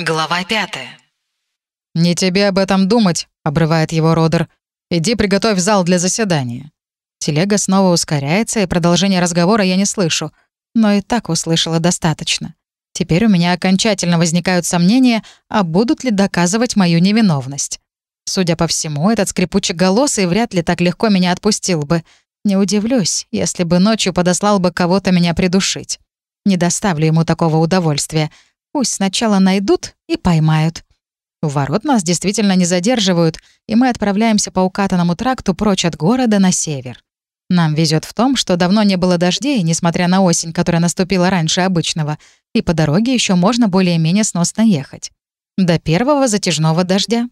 Глава пятая. «Не тебе об этом думать», — обрывает его Родер. «Иди приготовь зал для заседания». Телега снова ускоряется, и продолжение разговора я не слышу. Но и так услышала достаточно. Теперь у меня окончательно возникают сомнения, а будут ли доказывать мою невиновность. Судя по всему, этот скрипучий голос и вряд ли так легко меня отпустил бы. Не удивлюсь, если бы ночью подослал бы кого-то меня придушить. Не доставлю ему такого удовольствия — Пусть сначала найдут и поймают. У ворот нас действительно не задерживают, и мы отправляемся по укатанному тракту прочь от города на север. Нам везет в том, что давно не было дождей, несмотря на осень, которая наступила раньше обычного, и по дороге еще можно более-менее сносно ехать. До первого затяжного дождя.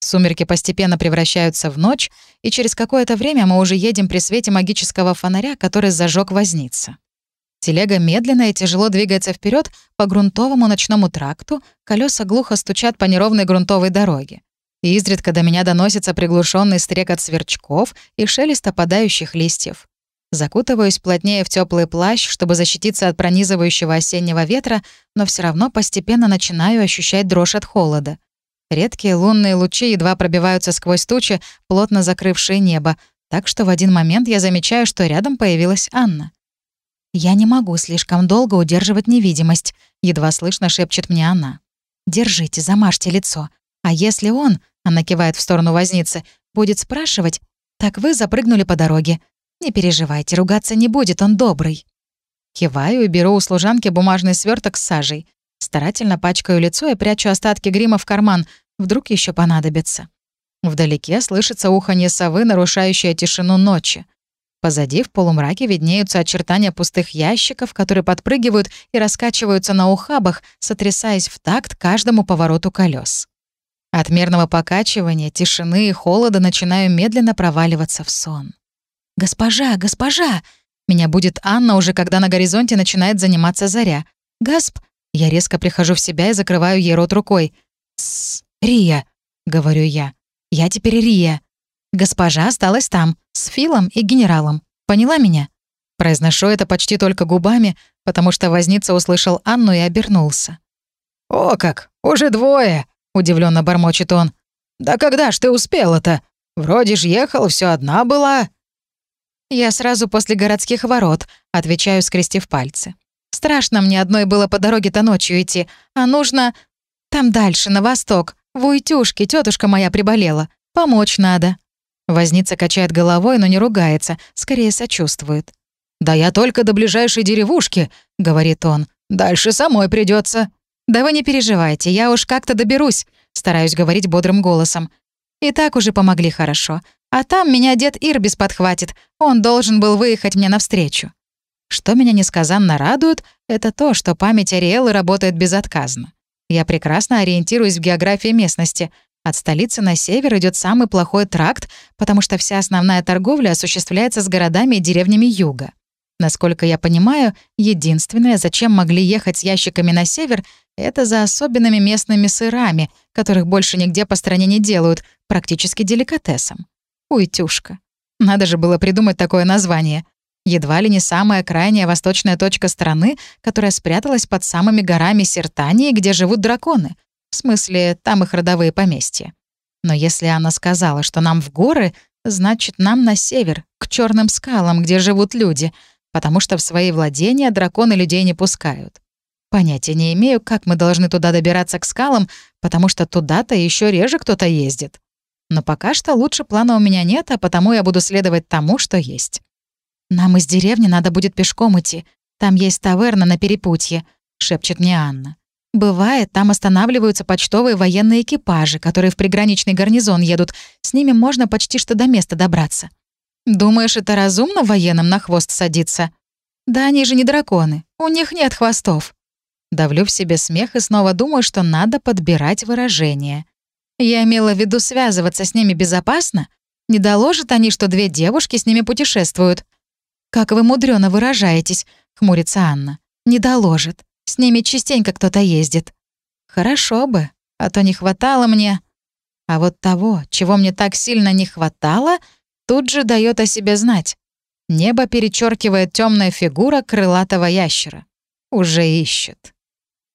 Сумерки постепенно превращаются в ночь, и через какое-то время мы уже едем при свете магического фонаря, который зажег возница. Телега медленно и тяжело двигается вперед по грунтовому ночному тракту, колеса глухо стучат по неровной грунтовой дороге. И изредка до меня доносится приглушенный стрекот сверчков и шелест опадающих листьев. Закутываюсь плотнее в теплый плащ, чтобы защититься от пронизывающего осеннего ветра, но все равно постепенно начинаю ощущать дрожь от холода. Редкие лунные лучи едва пробиваются сквозь тучи, плотно закрывшие небо, так что в один момент я замечаю, что рядом появилась Анна. «Я не могу слишком долго удерживать невидимость», — едва слышно шепчет мне она. «Держите, замажьте лицо. А если он, — она кивает в сторону возницы, — будет спрашивать, так вы запрыгнули по дороге. Не переживайте, ругаться не будет, он добрый». Киваю и беру у служанки бумажный сверток с сажей. Старательно пачкаю лицо и прячу остатки грима в карман, вдруг еще понадобится. Вдалеке слышится уханье совы, нарушающее тишину ночи. Позади в полумраке виднеются очертания пустых ящиков, которые подпрыгивают и раскачиваются на ухабах, сотрясаясь в такт каждому повороту колес. От мерного покачивания, тишины и холода начинаю медленно проваливаться в сон. «Госпожа, госпожа!» Меня будет Анна уже, когда на горизонте начинает заниматься заря. «Госп...» Я резко прихожу в себя и закрываю ей рот рукой. «Тссс, Рия!» — говорю я. «Я теперь Рия!» Госпожа осталась там, с Филом и генералом. Поняла меня? Произношу это почти только губами, потому что возница услышал Анну и обернулся. «О как! Уже двое!» — удивленно бормочет он. «Да когда ж ты успела-то? Вроде ж ехал, все одна была». «Я сразу после городских ворот», — отвечаю, скрестив пальцы. «Страшно мне одной было по дороге-то ночью идти, а нужно... Там дальше, на восток, в Уйтюшке тетушка моя приболела. Помочь надо». Возница качает головой, но не ругается, скорее сочувствует. «Да я только до ближайшей деревушки», — говорит он. «Дальше самой придется. «Да вы не переживайте, я уж как-то доберусь», — стараюсь говорить бодрым голосом. «И так уже помогли хорошо. А там меня дед Ирбис подхватит. Он должен был выехать мне навстречу». Что меня несказанно радует, это то, что память Ариэлы работает безотказно. Я прекрасно ориентируюсь в географии местности — от столицы на север идет самый плохой тракт, потому что вся основная торговля осуществляется с городами и деревнями юга. Насколько я понимаю, единственное, зачем могли ехать с ящиками на север, это за особенными местными сырами, которых больше нигде по стране не делают, практически деликатесом. Уйтюшка. Надо же было придумать такое название. Едва ли не самая крайняя восточная точка страны, которая спряталась под самыми горами Сертании, где живут драконы — в смысле, там их родовые поместья. Но если она сказала, что нам в горы, значит, нам на север, к черным скалам, где живут люди, потому что в свои владения драконы людей не пускают. Понятия не имею, как мы должны туда добираться к скалам, потому что туда-то еще реже кто-то ездит. Но пока что лучше плана у меня нет, а потому я буду следовать тому, что есть. «Нам из деревни надо будет пешком идти. Там есть таверна на перепутье», — шепчет мне Анна. Бывает, там останавливаются почтовые военные экипажи, которые в приграничный гарнизон едут. С ними можно почти что до места добраться. Думаешь, это разумно военным на хвост садиться? Да они же не драконы, у них нет хвостов. Давлю в себе смех и снова думаю, что надо подбирать выражения. Я имела в виду связываться с ними безопасно. Не доложат они, что две девушки с ними путешествуют. «Как вы мудрено выражаетесь», — хмурится Анна. «Не доложит. С ними частенько кто-то ездит. Хорошо бы, а то не хватало мне. А вот того, чего мне так сильно не хватало, тут же дает о себе знать. Небо перечеркивает темная фигура крылатого ящера. Уже ищет.